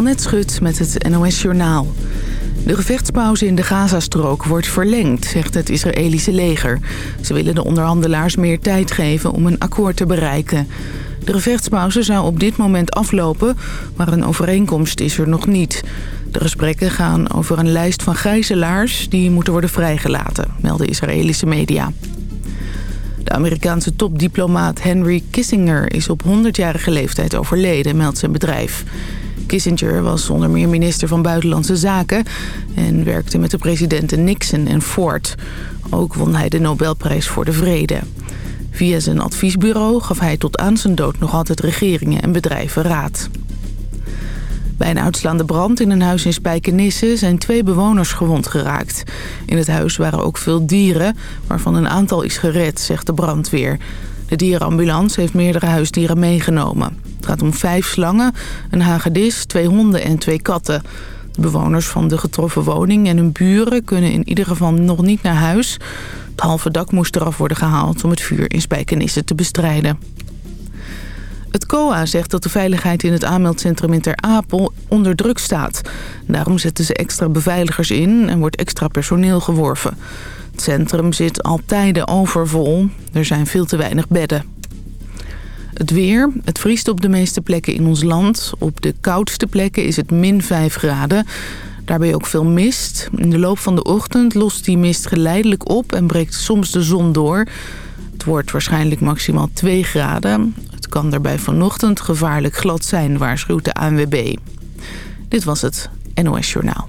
Annette Schut met het NOS Journaal. De gevechtspauze in de Gazastrook wordt verlengd, zegt het Israëlische leger. Ze willen de onderhandelaars meer tijd geven om een akkoord te bereiken. De gevechtspauze zou op dit moment aflopen, maar een overeenkomst is er nog niet. De gesprekken gaan over een lijst van gijzelaars die moeten worden vrijgelaten, melden Israëlische media. De Amerikaanse topdiplomaat Henry Kissinger is op 100-jarige leeftijd overleden, meldt zijn bedrijf. Kissinger was onder meer minister van Buitenlandse Zaken... en werkte met de presidenten Nixon en Ford. Ook won hij de Nobelprijs voor de Vrede. Via zijn adviesbureau gaf hij tot aan zijn dood nog altijd regeringen en bedrijven raad. Bij een uitslaande brand in een huis in Spijkenisse zijn twee bewoners gewond geraakt. In het huis waren ook veel dieren, waarvan een aantal is gered, zegt de brandweer. De dierenambulance heeft meerdere huisdieren meegenomen. Het gaat om vijf slangen, een hagedis, twee honden en twee katten. De bewoners van de getroffen woning en hun buren kunnen in ieder geval nog niet naar huis. Het halve dak moest eraf worden gehaald om het vuur in Spijkenisse te bestrijden. Het COA zegt dat de veiligheid in het aanmeldcentrum in Ter Apel onder druk staat. Daarom zetten ze extra beveiligers in en wordt extra personeel geworven. Het centrum zit al tijden overvol. Er zijn veel te weinig bedden. Het weer. Het vriest op de meeste plekken in ons land. Op de koudste plekken is het min 5 graden. Daarbij ook veel mist. In de loop van de ochtend lost die mist geleidelijk op en breekt soms de zon door. Het wordt waarschijnlijk maximaal 2 graden. Het kan daarbij vanochtend gevaarlijk glad zijn, waarschuwt de ANWB. Dit was het NOS Journaal.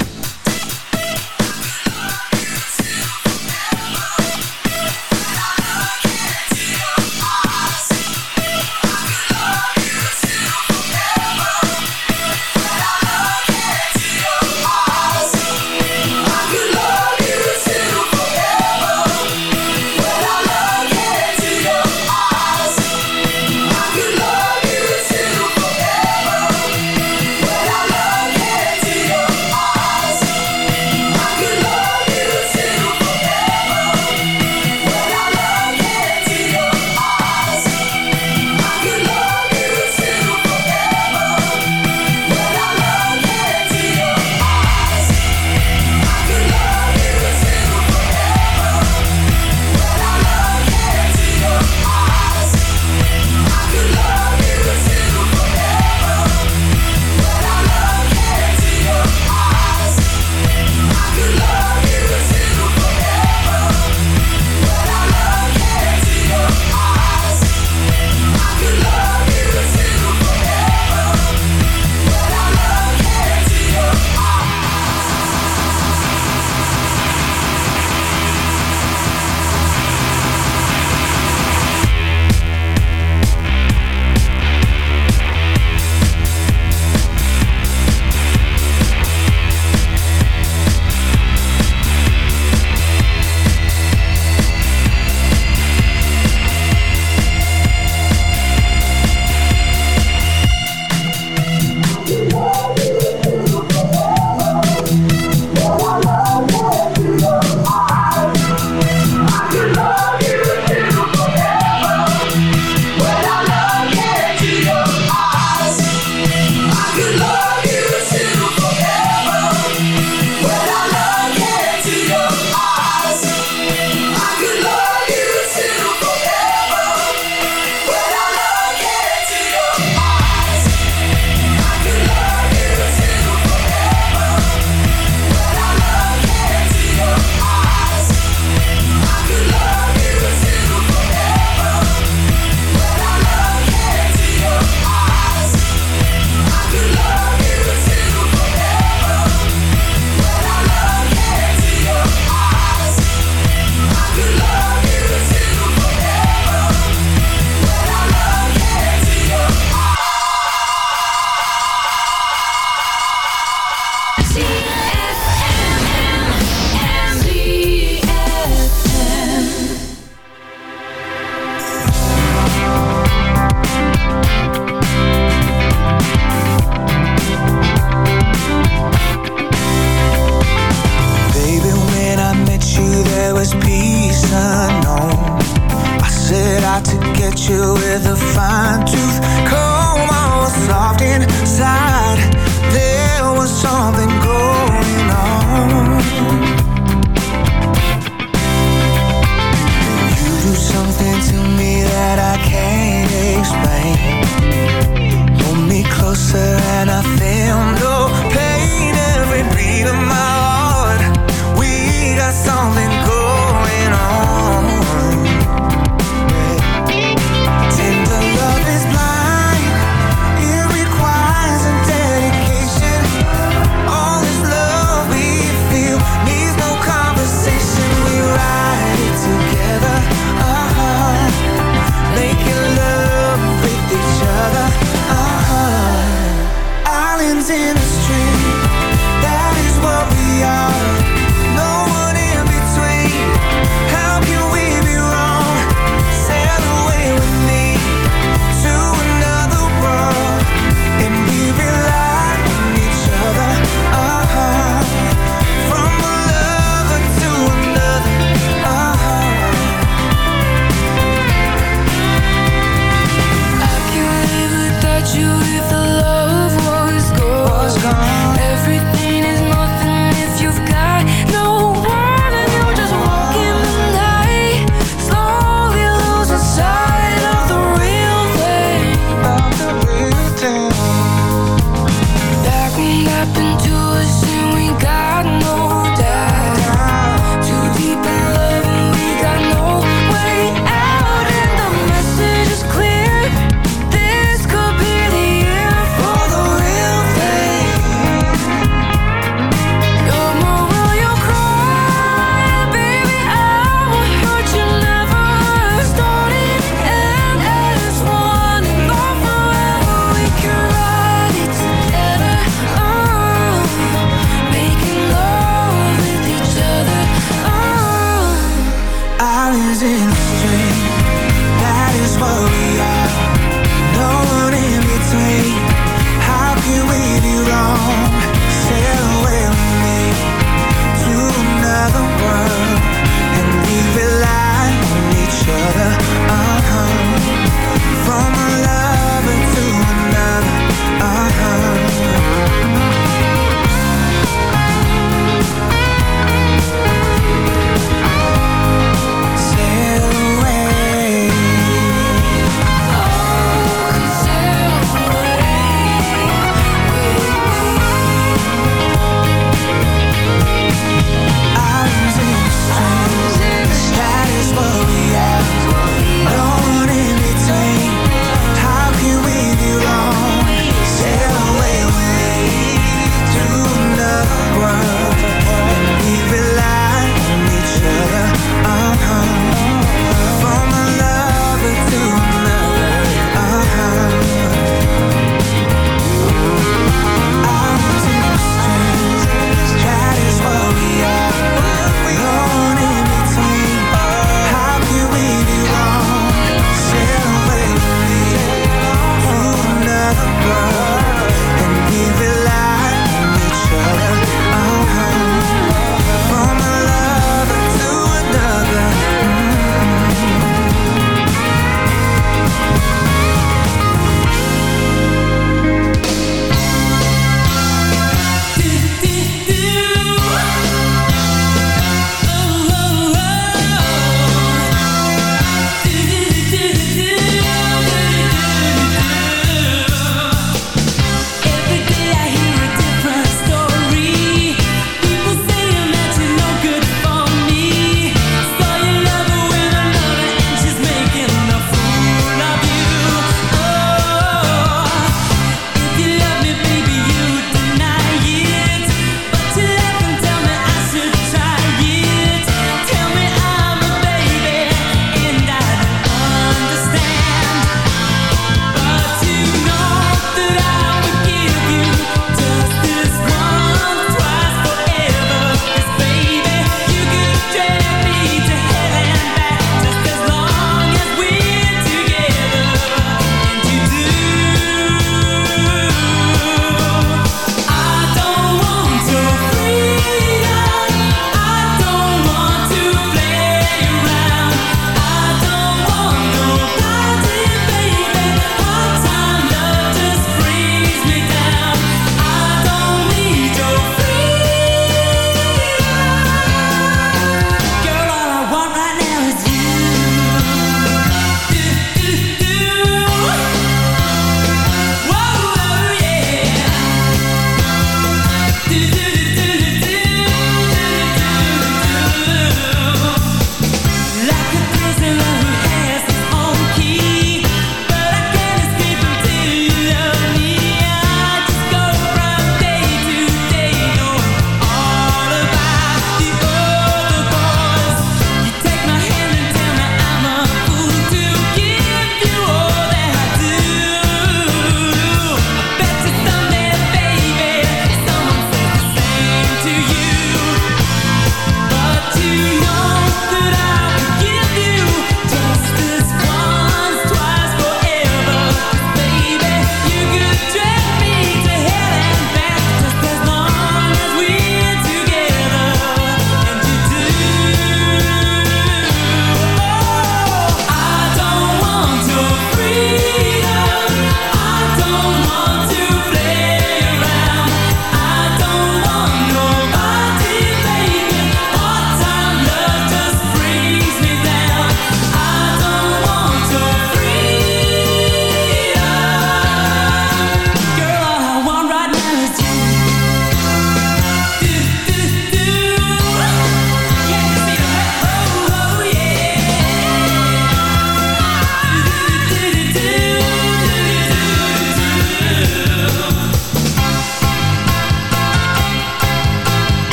Sail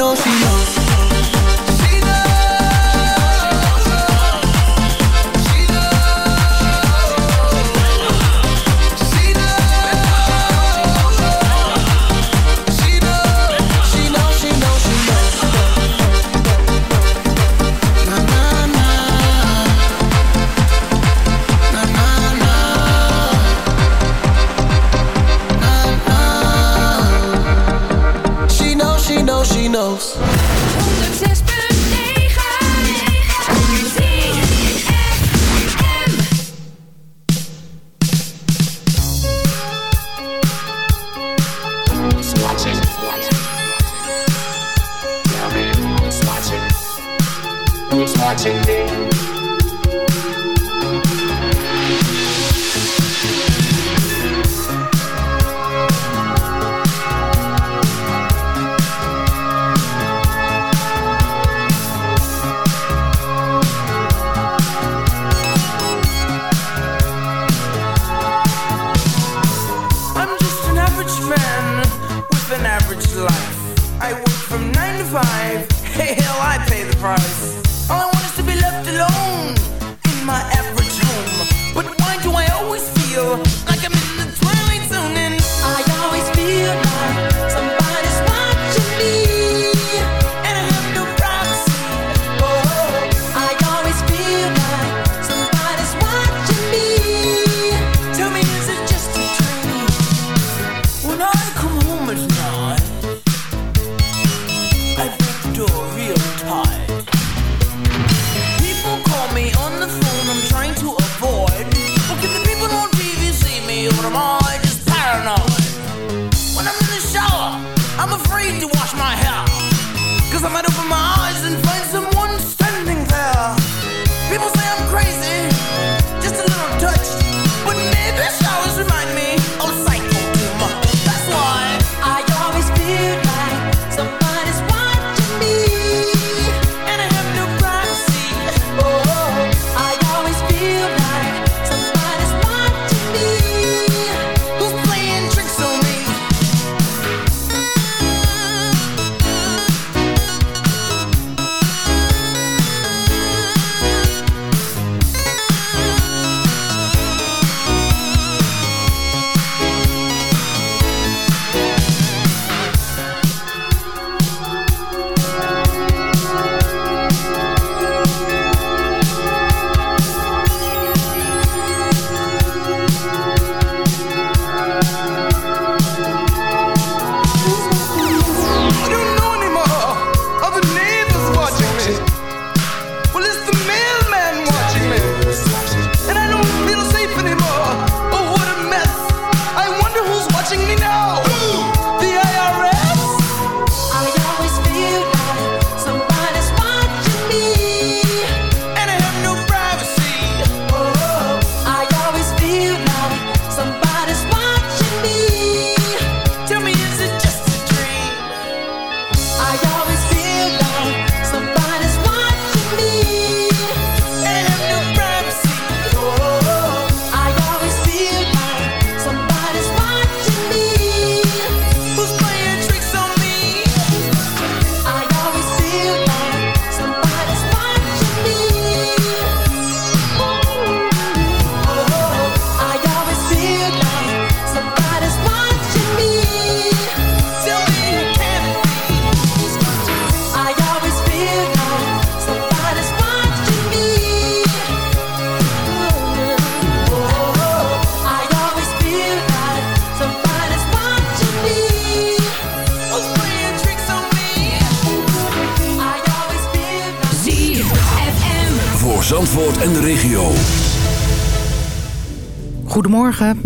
knows. She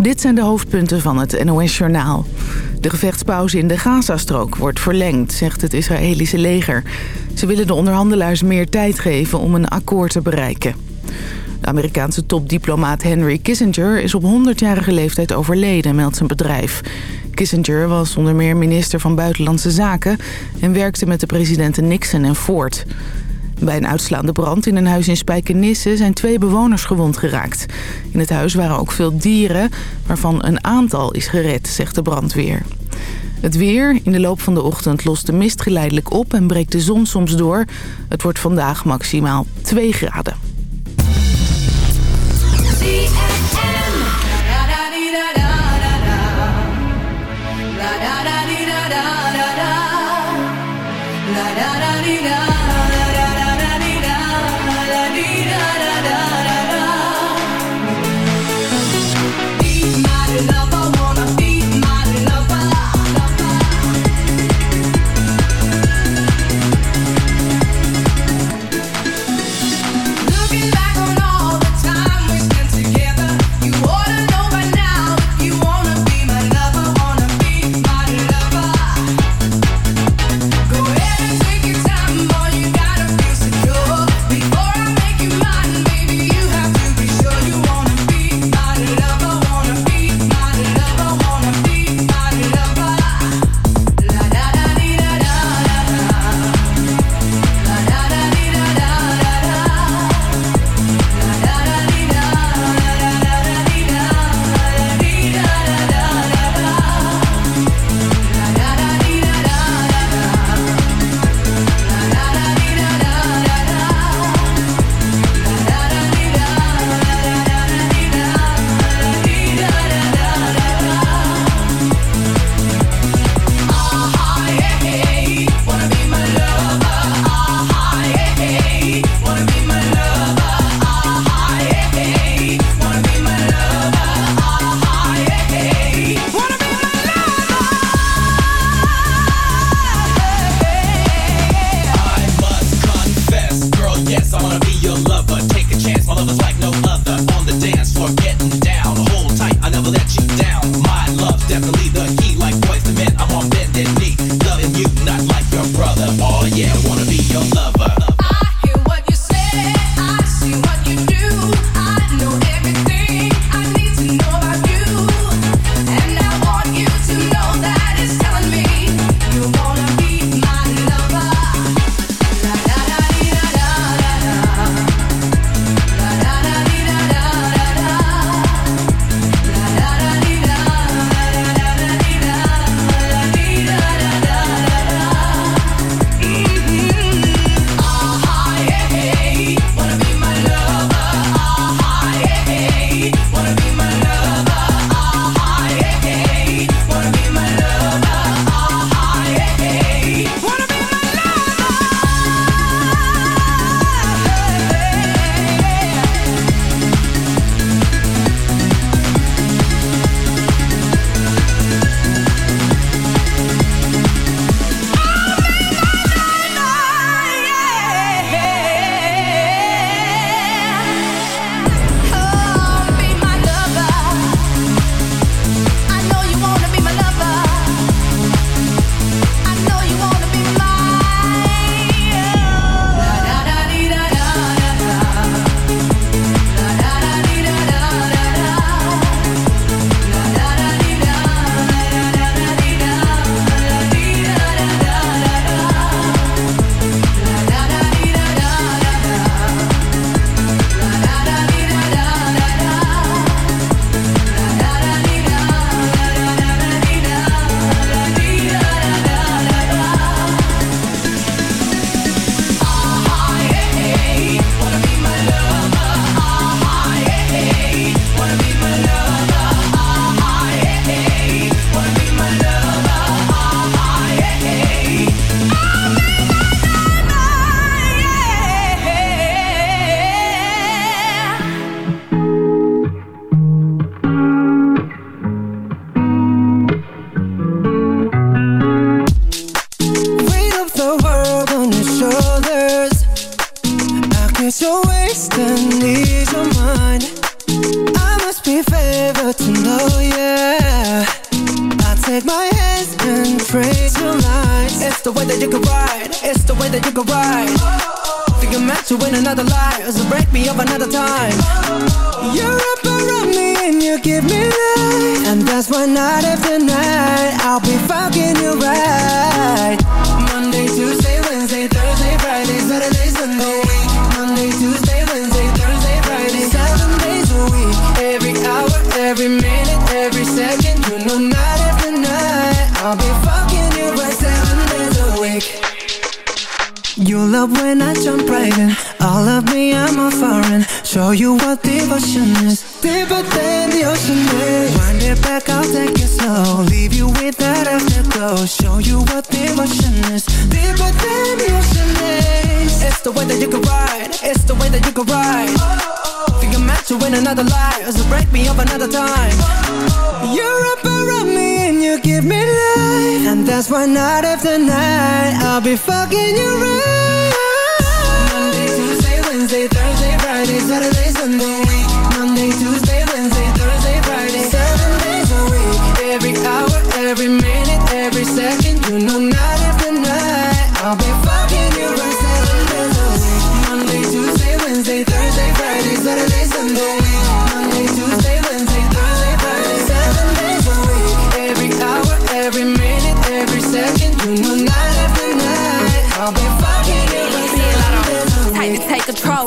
dit zijn de hoofdpunten van het NOS-journaal. De gevechtspauze in de Gazastrook wordt verlengd, zegt het Israëlische leger. Ze willen de onderhandelaars meer tijd geven om een akkoord te bereiken. De Amerikaanse topdiplomaat Henry Kissinger is op 100-jarige leeftijd overleden, meldt zijn bedrijf. Kissinger was onder meer minister van Buitenlandse Zaken... en werkte met de presidenten Nixon en Ford. Bij een uitslaande brand in een huis in Spijkenisse zijn twee bewoners gewond geraakt. In het huis waren ook veel dieren, waarvan een aantal is gered, zegt de brandweer. Het weer. In de loop van de ochtend lost de mist geleidelijk op en breekt de zon soms door. Het wordt vandaag maximaal 2 graden.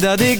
dat ik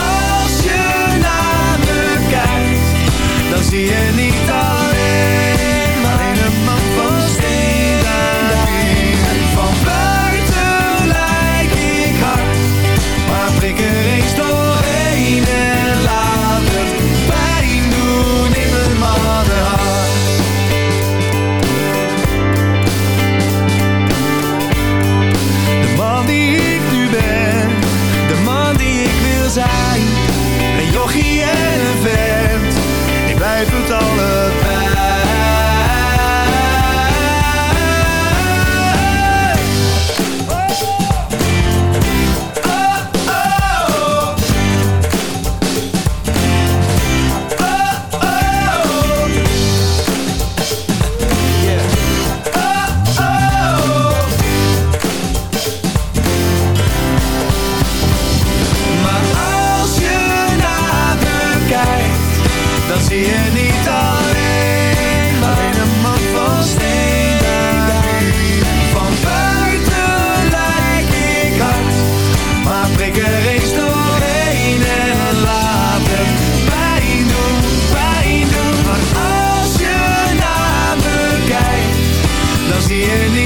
zie je niet alleen maar in een man van steen Van buiten lijk ik hard, maar flikker er eens door.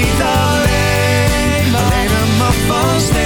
niet alleen, alleen een man van steen.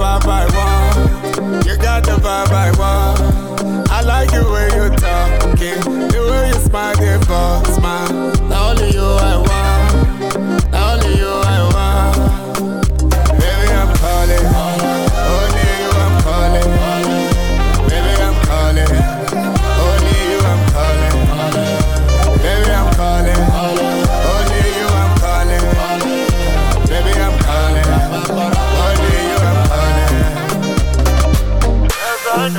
vibe I want. You got the vibe I want. I like the way you talking, the way you smile, the smile.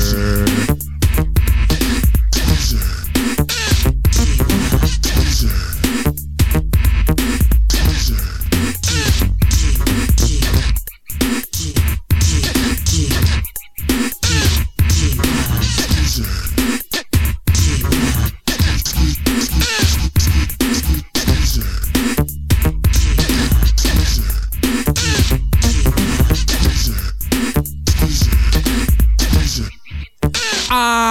Bitch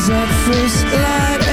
was at first light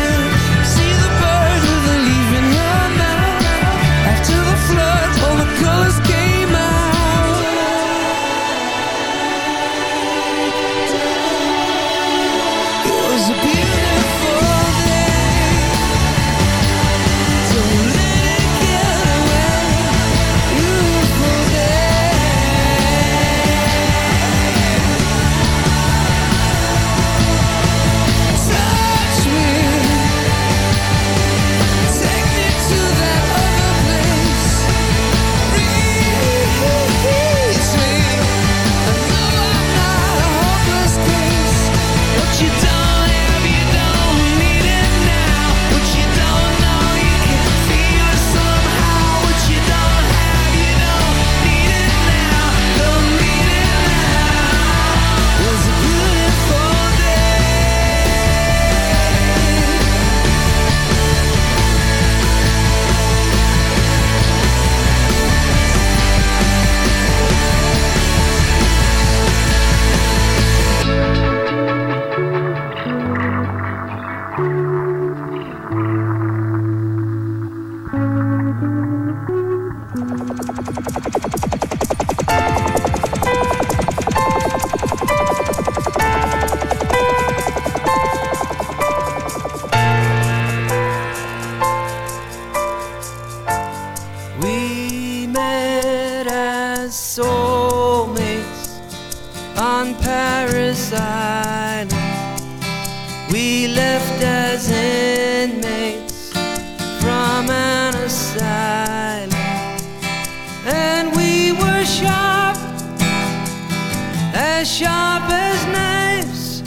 as sharp as knives.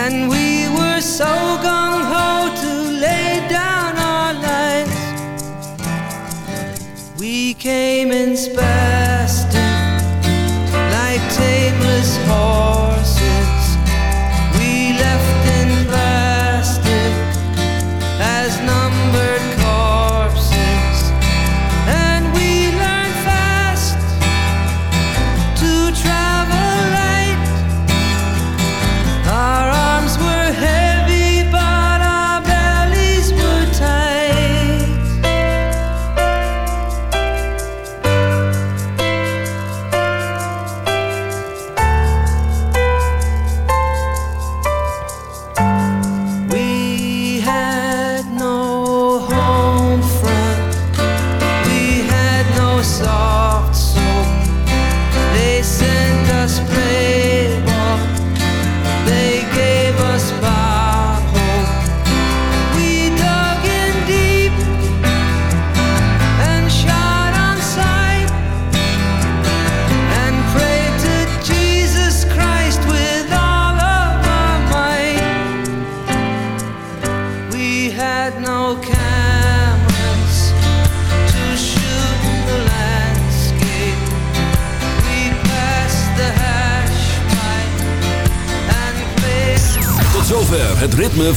And we were so gung ho to lay down our lives. We came in spades.